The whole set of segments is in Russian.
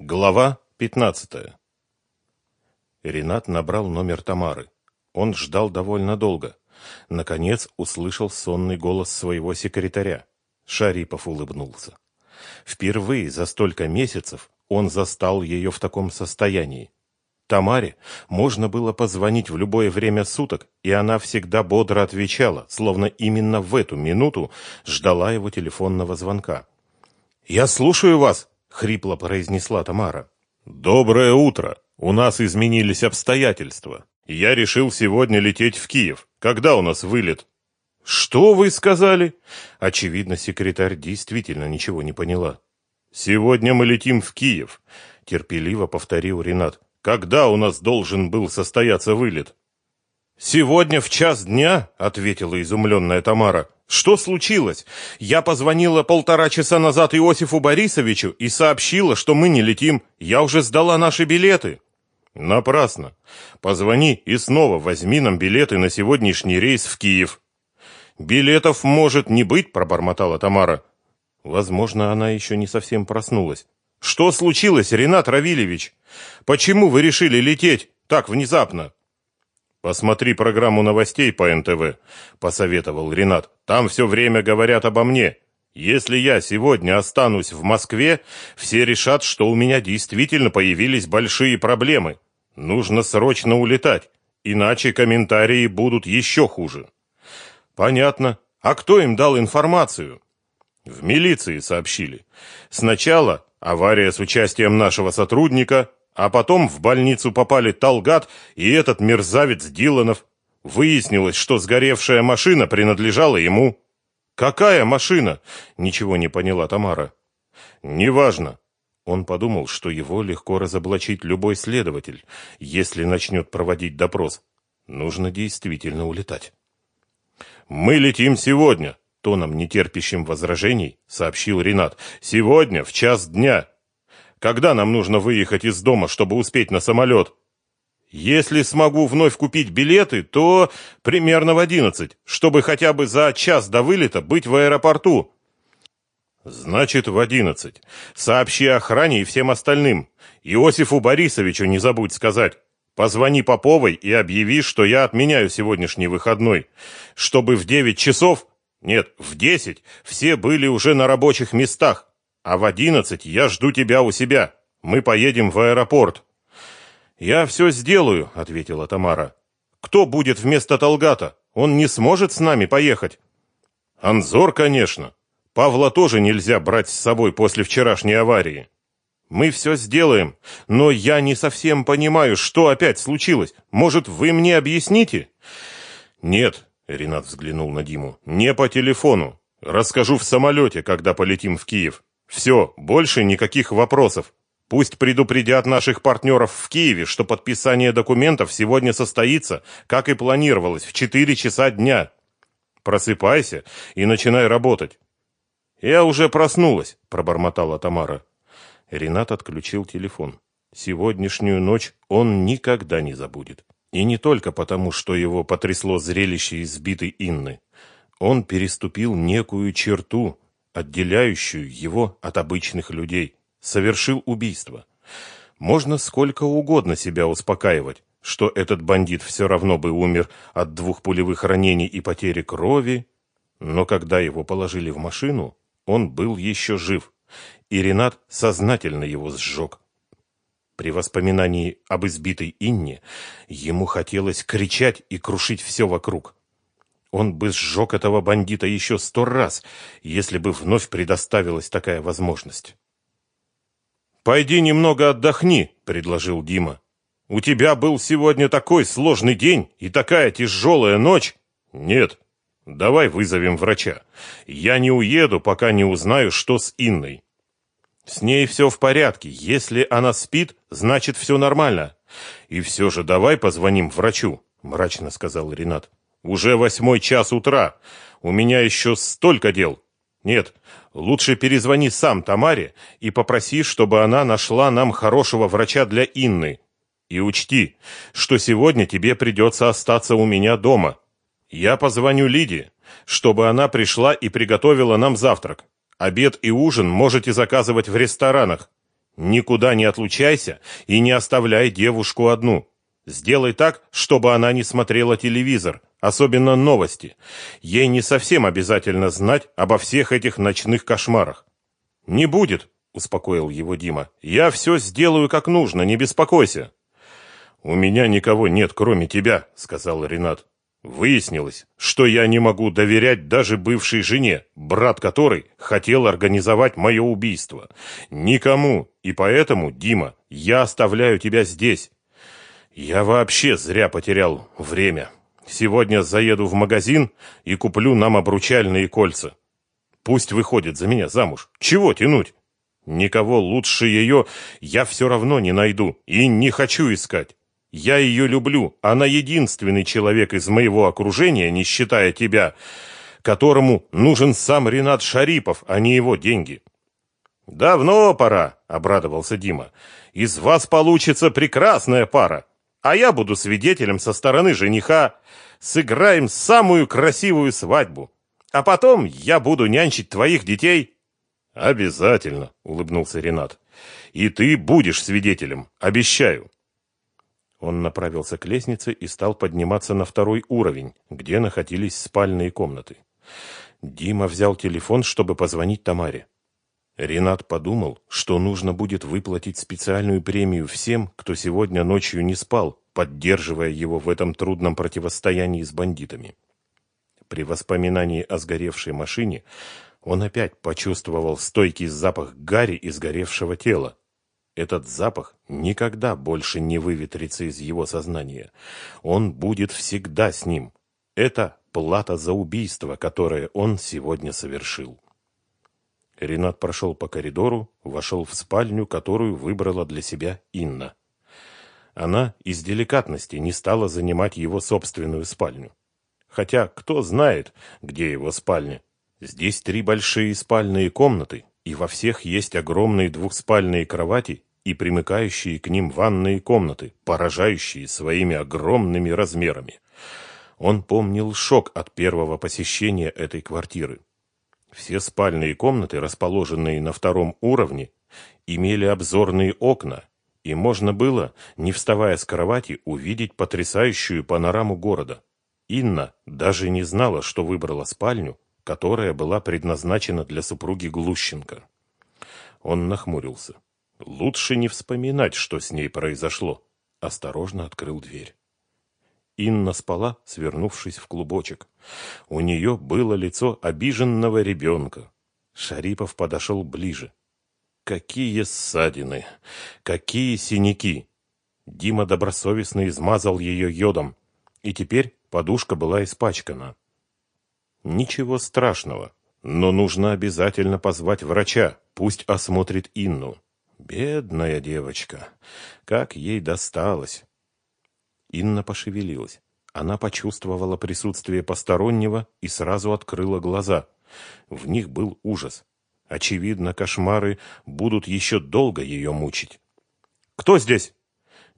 Глава 15. Ренат набрал номер Тамары. Он ждал довольно долго. Наконец услышал сонный голос своего секретаря. Шарипов улыбнулся. Впервые за столько месяцев он застал ее в таком состоянии. Тамаре можно было позвонить в любое время суток, и она всегда бодро отвечала, словно именно в эту минуту ждала его телефонного звонка. «Я слушаю вас!» — хрипло произнесла Тамара. «Доброе утро! У нас изменились обстоятельства. Я решил сегодня лететь в Киев. Когда у нас вылет?» «Что вы сказали?» Очевидно, секретарь действительно ничего не поняла. «Сегодня мы летим в Киев», — терпеливо повторил Ренат. «Когда у нас должен был состояться вылет?» «Сегодня в час дня», — ответила изумленная Тамара. Что случилось? Я позвонила полтора часа назад Иосифу Борисовичу и сообщила, что мы не летим. Я уже сдала наши билеты. Напрасно. Позвони и снова возьми нам билеты на сегодняшний рейс в Киев. Билетов может не быть, пробормотала Тамара. Возможно, она еще не совсем проснулась. Что случилось, Ренат Равильевич? Почему вы решили лететь так внезапно? Посмотри программу новостей по НТВ, посоветовал Ренат. Там все время говорят обо мне. Если я сегодня останусь в Москве, все решат, что у меня действительно появились большие проблемы. Нужно срочно улетать, иначе комментарии будут еще хуже. Понятно. А кто им дал информацию? В милиции сообщили. Сначала авария с участием нашего сотрудника, а потом в больницу попали Талгат и этот мерзавец Диланов. Выяснилось, что сгоревшая машина принадлежала ему. Какая машина? Ничего не поняла Тамара. Неважно. Он подумал, что его легко разоблачить любой следователь, если начнет проводить допрос. Нужно действительно улетать. Мы летим сегодня, тоном нетерпящим возражений сообщил Ренат. Сегодня в час дня. Когда нам нужно выехать из дома, чтобы успеть на самолет?» «Если смогу вновь купить билеты, то примерно в одиннадцать, чтобы хотя бы за час до вылета быть в аэропорту». «Значит, в одиннадцать. Сообщи охране и всем остальным. Иосифу Борисовичу не забудь сказать. Позвони Поповой и объяви, что я отменяю сегодняшний выходной, чтобы в девять часов, нет, в десять, все были уже на рабочих местах а в одиннадцать я жду тебя у себя. Мы поедем в аэропорт». «Я все сделаю», — ответила Тамара. «Кто будет вместо Толгата? Он не сможет с нами поехать». «Анзор, конечно. Павла тоже нельзя брать с собой после вчерашней аварии». «Мы все сделаем, но я не совсем понимаю, что опять случилось. Может, вы мне объясните?» «Нет», — Ренат взглянул на Диму, — «не по телефону. Расскажу в самолете, когда полетим в Киев. Все, больше никаких вопросов. Пусть предупредят наших партнеров в Киеве, что подписание документов сегодня состоится, как и планировалось, в 4 часа дня. Просыпайся и начинай работать. Я уже проснулась, пробормотала Тамара. Ренат отключил телефон. Сегодняшнюю ночь он никогда не забудет. И не только потому, что его потрясло зрелище избитой Инны. Он переступил некую черту, отделяющую его от обычных людей, совершил убийство. Можно сколько угодно себя успокаивать, что этот бандит все равно бы умер от двух пулевых ранений и потери крови, но когда его положили в машину, он был еще жив, и Ренат сознательно его сжег. При воспоминании об избитой Инне ему хотелось кричать и крушить все вокруг. Он бы сжег этого бандита еще сто раз, если бы вновь предоставилась такая возможность. «Пойди немного отдохни», — предложил Дима. «У тебя был сегодня такой сложный день и такая тяжелая ночь». «Нет, давай вызовем врача. Я не уеду, пока не узнаю, что с Инной». «С ней все в порядке. Если она спит, значит, все нормально. И все же давай позвоним врачу», — мрачно сказал Ренат. Уже восьмой час утра. У меня еще столько дел. Нет, лучше перезвони сам Тамаре и попроси, чтобы она нашла нам хорошего врача для Инны. И учти, что сегодня тебе придется остаться у меня дома. Я позвоню Лиде, чтобы она пришла и приготовила нам завтрак. Обед и ужин можете заказывать в ресторанах. Никуда не отлучайся и не оставляй девушку одну. Сделай так, чтобы она не смотрела телевизор, особенно новости. Ей не совсем обязательно знать обо всех этих ночных кошмарах. Не будет, успокоил его Дима. Я все сделаю как нужно, не беспокойся. У меня никого нет, кроме тебя, сказал Ренат. Выяснилось, что я не могу доверять даже бывшей жене, брат которой хотел организовать мое убийство. Никому, и поэтому, Дима, я оставляю тебя здесь. Я вообще зря потерял время. Сегодня заеду в магазин и куплю нам обручальные кольца. Пусть выходит за меня замуж. Чего тянуть? Никого лучше ее я все равно не найду и не хочу искать. Я ее люблю. Она единственный человек из моего окружения, не считая тебя, которому нужен сам Ренат Шарипов, а не его деньги. Давно пора, обрадовался Дима. Из вас получится прекрасная пара а я буду свидетелем со стороны жениха. Сыграем самую красивую свадьбу. А потом я буду нянчить твоих детей. Обязательно, улыбнулся Ренат. И ты будешь свидетелем, обещаю. Он направился к лестнице и стал подниматься на второй уровень, где находились спальные комнаты. Дима взял телефон, чтобы позвонить Тамаре. Ренат подумал, что нужно будет выплатить специальную премию всем, кто сегодня ночью не спал, поддерживая его в этом трудном противостоянии с бандитами. При воспоминании о сгоревшей машине он опять почувствовал стойкий запах гари и сгоревшего тела. Этот запах никогда больше не выветрится из его сознания. Он будет всегда с ним. Это плата за убийство, которое он сегодня совершил. Ренат прошел по коридору, вошел в спальню, которую выбрала для себя Инна. Она из деликатности не стала занимать его собственную спальню. Хотя кто знает, где его спальня. Здесь три большие спальные комнаты, и во всех есть огромные двухспальные кровати и примыкающие к ним ванные комнаты, поражающие своими огромными размерами. Он помнил шок от первого посещения этой квартиры. Все спальные комнаты, расположенные на втором уровне, имели обзорные окна, и можно было, не вставая с кровати, увидеть потрясающую панораму города. Инна даже не знала, что выбрала спальню, которая была предназначена для супруги Глущенко. Он нахмурился. Лучше не вспоминать, что с ней произошло. Осторожно открыл дверь. Инна спала, свернувшись в клубочек. У нее было лицо обиженного ребенка. Шарипов подошел ближе. Какие ссадины! Какие синяки! Дима добросовестно измазал ее йодом, и теперь подушка была испачкана. Ничего страшного, но нужно обязательно позвать врача, пусть осмотрит Инну. Бедная девочка, как ей досталось. Инна пошевелилась. Она почувствовала присутствие постороннего и сразу открыла глаза. В них был ужас. Очевидно, кошмары будут еще долго ее мучить. «Кто здесь?»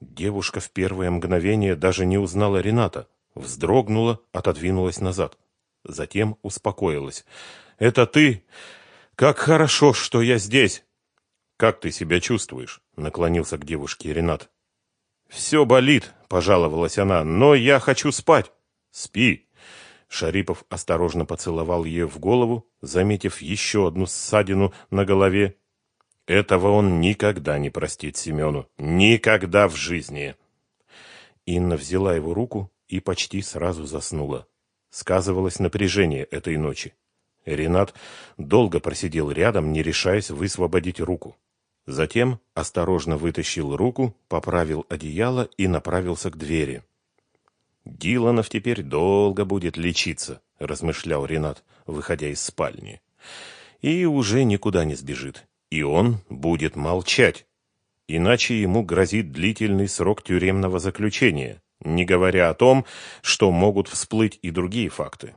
Девушка в первое мгновение даже не узнала Рената. Вздрогнула, отодвинулась назад. Затем успокоилась. «Это ты? Как хорошо, что я здесь!» «Как ты себя чувствуешь?» — наклонился к девушке Ренат. «Все болит», — пожаловалась она, — «но я хочу спать». «Спи». Шарипов осторожно поцеловал ее в голову, заметив еще одну ссадину на голове. Этого он никогда не простит Семену. Никогда в жизни. Инна взяла его руку и почти сразу заснула. Сказывалось напряжение этой ночи. Ренат долго просидел рядом, не решаясь высвободить руку. Затем осторожно вытащил руку, поправил одеяло и направился к двери. «Диланов теперь долго будет лечиться», — размышлял Ренат, выходя из спальни. «И уже никуда не сбежит. И он будет молчать. Иначе ему грозит длительный срок тюремного заключения, не говоря о том, что могут всплыть и другие факты.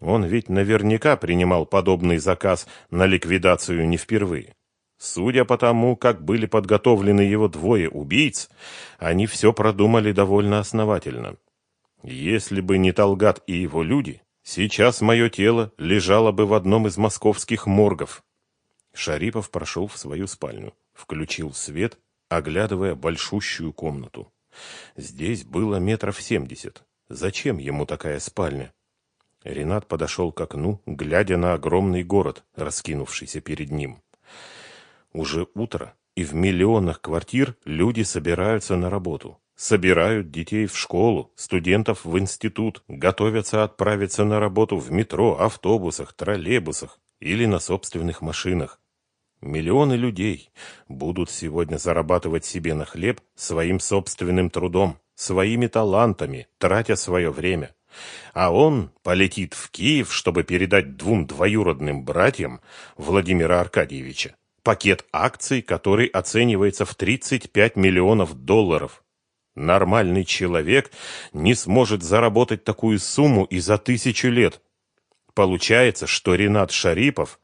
Он ведь наверняка принимал подобный заказ на ликвидацию не впервые. Судя по тому, как были подготовлены его двое убийц, они все продумали довольно основательно. Если бы не Талгат и его люди, сейчас мое тело лежало бы в одном из московских моргов. Шарипов прошел в свою спальню. Включил свет, оглядывая большущую комнату. Здесь было метров семьдесят. Зачем ему такая спальня? Ренат подошел к окну, глядя на огромный город, раскинувшийся перед ним. Уже утро, и в миллионах квартир люди собираются на работу. Собирают детей в школу, студентов в институт, готовятся отправиться на работу в метро, автобусах, троллейбусах или на собственных машинах. Миллионы людей будут сегодня зарабатывать себе на хлеб своим собственным трудом, своими талантами, тратя свое время. А он полетит в Киев, чтобы передать двум двоюродным братьям Владимира Аркадьевича пакет акций, который оценивается в 35 миллионов долларов. Нормальный человек не сможет заработать такую сумму и за тысячу лет. Получается, что Ренат Шарипов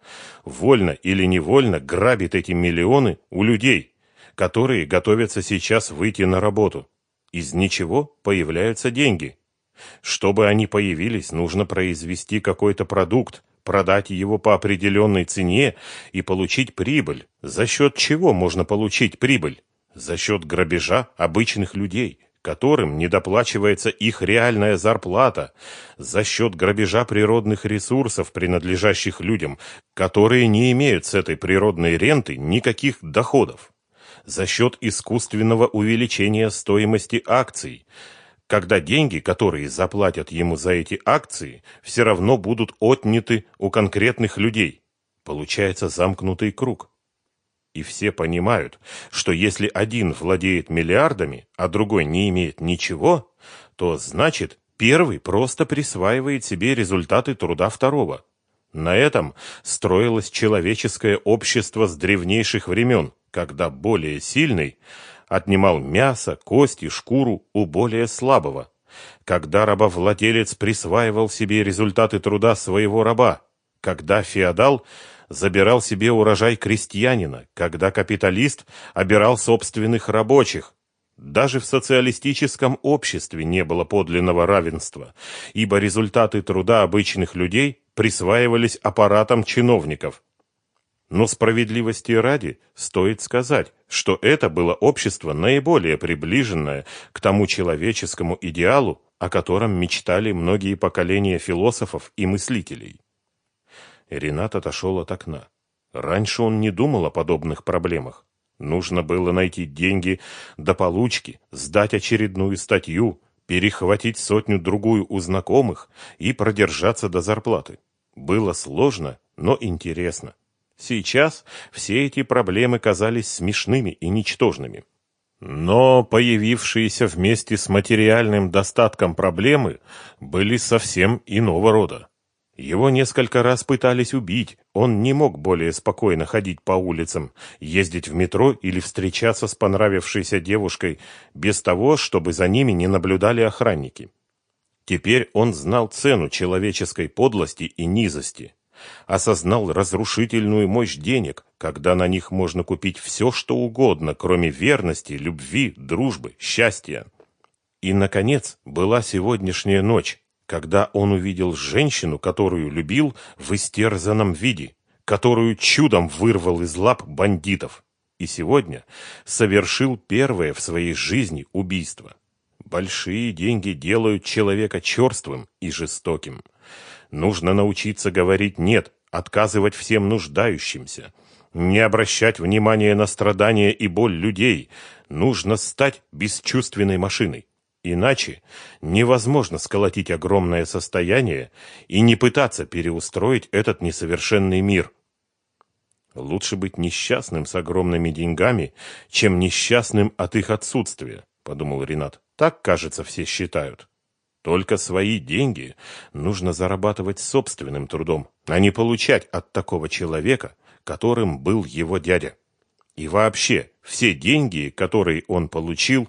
вольно или невольно грабит эти миллионы у людей, которые готовятся сейчас выйти на работу. Из ничего появляются деньги. Чтобы они появились, нужно произвести какой-то продукт, продать его по определенной цене и получить прибыль. За счет чего можно получить прибыль? За счет грабежа обычных людей, которым недоплачивается их реальная зарплата, за счет грабежа природных ресурсов, принадлежащих людям, которые не имеют с этой природной ренты никаких доходов, за счет искусственного увеличения стоимости акций – когда деньги, которые заплатят ему за эти акции, все равно будут отняты у конкретных людей. Получается замкнутый круг. И все понимают, что если один владеет миллиардами, а другой не имеет ничего, то значит, первый просто присваивает себе результаты труда второго. На этом строилось человеческое общество с древнейших времен, когда более сильный отнимал мясо, кости, шкуру у более слабого. Когда рабовладелец присваивал себе результаты труда своего раба, когда феодал забирал себе урожай крестьянина, когда капиталист обирал собственных рабочих. Даже в социалистическом обществе не было подлинного равенства, ибо результаты труда обычных людей присваивались аппаратам чиновников. Но справедливости ради стоит сказать, что это было общество наиболее приближенное к тому человеческому идеалу, о котором мечтали многие поколения философов и мыслителей. Ренат отошел от окна. Раньше он не думал о подобных проблемах. Нужно было найти деньги до получки, сдать очередную статью, перехватить сотню-другую у знакомых и продержаться до зарплаты. Было сложно, но интересно. Сейчас все эти проблемы казались смешными и ничтожными. Но появившиеся вместе с материальным достатком проблемы были совсем иного рода. Его несколько раз пытались убить, он не мог более спокойно ходить по улицам, ездить в метро или встречаться с понравившейся девушкой без того, чтобы за ними не наблюдали охранники. Теперь он знал цену человеческой подлости и низости осознал разрушительную мощь денег, когда на них можно купить все, что угодно, кроме верности, любви, дружбы, счастья. И, наконец, была сегодняшняя ночь, когда он увидел женщину, которую любил в истерзанном виде, которую чудом вырвал из лап бандитов, и сегодня совершил первое в своей жизни убийство. Большие деньги делают человека черствым и жестоким. Нужно научиться говорить «нет», отказывать всем нуждающимся, не обращать внимания на страдания и боль людей. Нужно стать бесчувственной машиной. Иначе невозможно сколотить огромное состояние и не пытаться переустроить этот несовершенный мир. Лучше быть несчастным с огромными деньгами, чем несчастным от их отсутствия, подумал Ренат. Так, кажется, все считают. Только свои деньги нужно зарабатывать собственным трудом, а не получать от такого человека, которым был его дядя. И вообще, все деньги, которые он получил,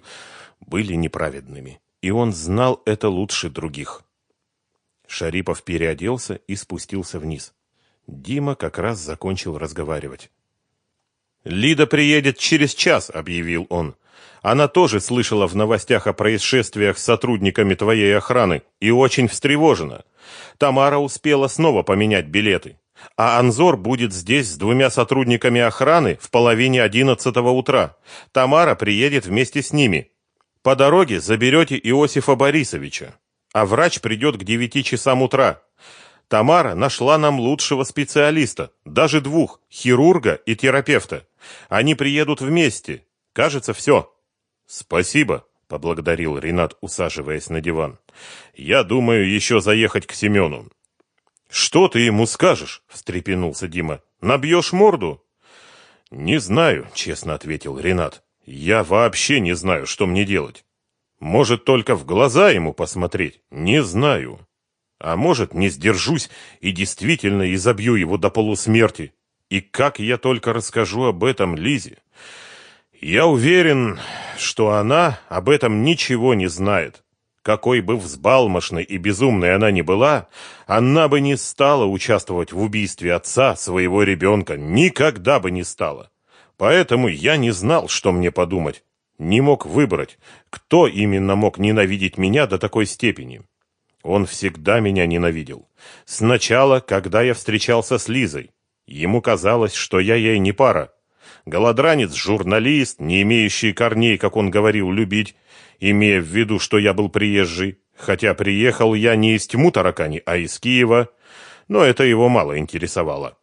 были неправедными, и он знал это лучше других. Шарипов переоделся и спустился вниз. Дима как раз закончил разговаривать. «Лида приедет через час», — объявил он. Она тоже слышала в новостях о происшествиях с сотрудниками твоей охраны и очень встревожена. Тамара успела снова поменять билеты. А Анзор будет здесь с двумя сотрудниками охраны в половине одиннадцатого утра. Тамара приедет вместе с ними. По дороге заберете Иосифа Борисовича. А врач придет к девяти часам утра. Тамара нашла нам лучшего специалиста, даже двух, хирурга и терапевта. Они приедут вместе. Кажется, все. Спасибо, поблагодарил Ренат, усаживаясь на диван. Я думаю еще заехать к Семену. Что ты ему скажешь? встрепенулся Дима. Набьешь морду? Не знаю, честно ответил Ренат. Я вообще не знаю, что мне делать. Может, только в глаза ему посмотреть? Не знаю. А может, не сдержусь и действительно изобью его до полусмерти. И как я только расскажу об этом Лизе. Я уверен, что она об этом ничего не знает. Какой бы взбалмошной и безумной она ни была, она бы не стала участвовать в убийстве отца своего ребенка, никогда бы не стала. Поэтому я не знал, что мне подумать, не мог выбрать, кто именно мог ненавидеть меня до такой степени. Он всегда меня ненавидел. Сначала, когда я встречался с Лизой, ему казалось, что я ей не пара. Голодранец, журналист, не имеющий корней, как он говорил, любить, имея в виду, что я был приезжий, хотя приехал я не из тьму таракани, а из Киева, но это его мало интересовало.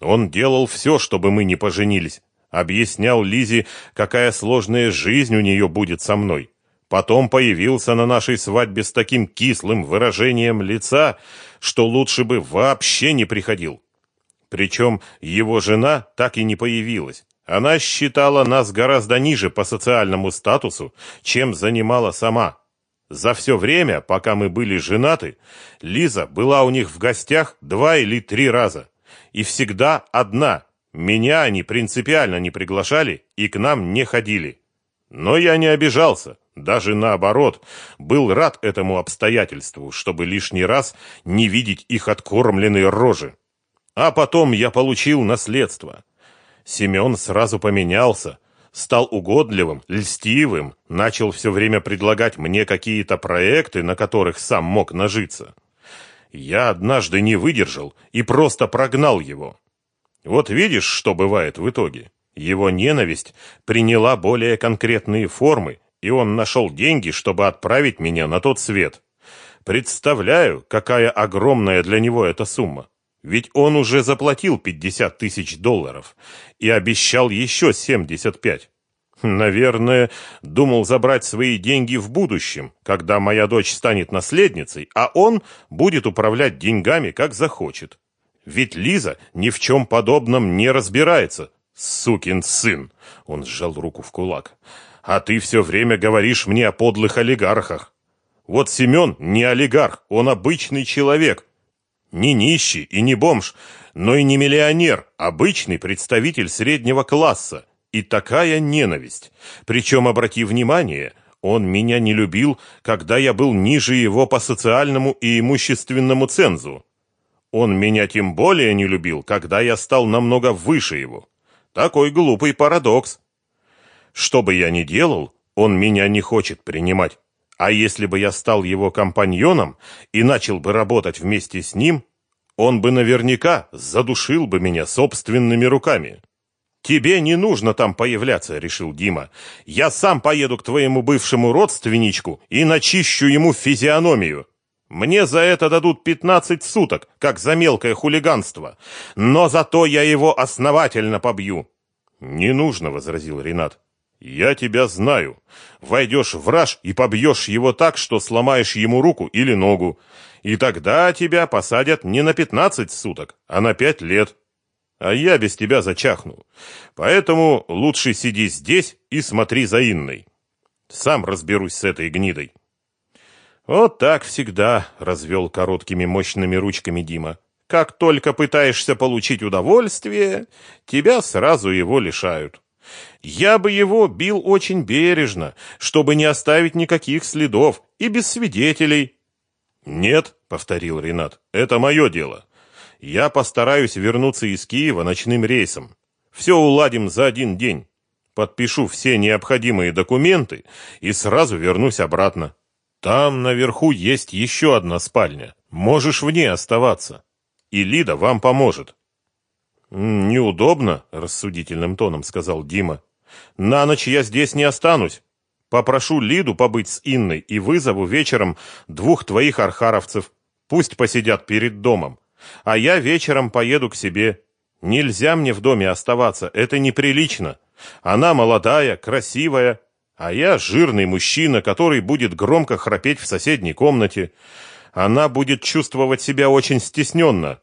Он делал все, чтобы мы не поженились, объяснял Лизе, какая сложная жизнь у нее будет со мной. Потом появился на нашей свадьбе с таким кислым выражением лица, что лучше бы вообще не приходил. Причем его жена так и не появилась. Она считала нас гораздо ниже по социальному статусу, чем занимала сама. За все время, пока мы были женаты, Лиза была у них в гостях два или три раза. И всегда одна. Меня они принципиально не приглашали и к нам не ходили. Но я не обижался, даже наоборот, был рад этому обстоятельству, чтобы лишний раз не видеть их откормленные рожи. А потом я получил наследство. Семен сразу поменялся, стал угодливым, льстивым, начал все время предлагать мне какие-то проекты, на которых сам мог нажиться. Я однажды не выдержал и просто прогнал его. Вот видишь, что бывает в итоге. Его ненависть приняла более конкретные формы, и он нашел деньги, чтобы отправить меня на тот свет. Представляю, какая огромная для него эта сумма. Ведь он уже заплатил 50 тысяч долларов и обещал еще 75. Наверное, думал забрать свои деньги в будущем, когда моя дочь станет наследницей, а он будет управлять деньгами, как захочет. Ведь Лиза ни в чем подобном не разбирается. Сукин сын! Он сжал руку в кулак. А ты все время говоришь мне о подлых олигархах. Вот Семен не олигарх, он обычный человек, не нищий и не бомж, но и не миллионер, обычный представитель среднего класса. И такая ненависть. Причем, обрати внимание, он меня не любил, когда я был ниже его по социальному и имущественному цензу. Он меня тем более не любил, когда я стал намного выше его. Такой глупый парадокс. Что бы я ни делал, он меня не хочет принимать. А если бы я стал его компаньоном и начал бы работать вместе с ним, он бы наверняка задушил бы меня собственными руками. Тебе не нужно там появляться, решил Дима. Я сам поеду к твоему бывшему родственничку и начищу ему физиономию. Мне за это дадут 15 суток, как за мелкое хулиганство, но зато я его основательно побью. Не нужно, возразил Ренат. Я тебя знаю. Войдешь в раж и побьешь его так, что сломаешь ему руку или ногу. И тогда тебя посадят не на пятнадцать суток, а на пять лет. А я без тебя зачахну. Поэтому лучше сиди здесь и смотри за Инной. Сам разберусь с этой гнидой. Вот так всегда, развел короткими мощными ручками Дима. Как только пытаешься получить удовольствие, тебя сразу его лишают. Я бы его бил очень бережно, чтобы не оставить никаких следов и без свидетелей. Нет, повторил Ренат. Это мое дело. Я постараюсь вернуться из Киева ночным рейсом. Все уладим за один день. Подпишу все необходимые документы и сразу вернусь обратно. Там наверху есть еще одна спальня. Можешь в ней оставаться. и Лида вам поможет. Неудобно, рассудительным тоном сказал Дима. На ночь я здесь не останусь. Попрошу Лиду побыть с Инной и вызову вечером двух твоих архаровцев. Пусть посидят перед домом. А я вечером поеду к себе. Нельзя мне в доме оставаться, это неприлично. Она молодая, красивая, а я жирный мужчина, который будет громко храпеть в соседней комнате. Она будет чувствовать себя очень стесненно.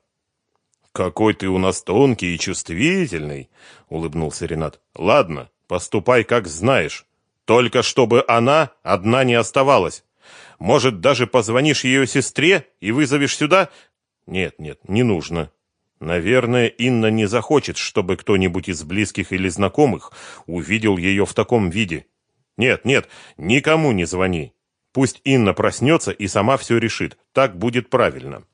Какой ты у нас тонкий и чувствительный, улыбнулся Ренат. Ладно, поступай как знаешь. Только чтобы она одна не оставалась. Может, даже позвонишь ее сестре и вызовешь сюда? Нет, нет, не нужно. Наверное, Инна не захочет, чтобы кто-нибудь из близких или знакомых увидел ее в таком виде. Нет, нет, никому не звони. Пусть Инна проснется и сама все решит. Так будет правильно.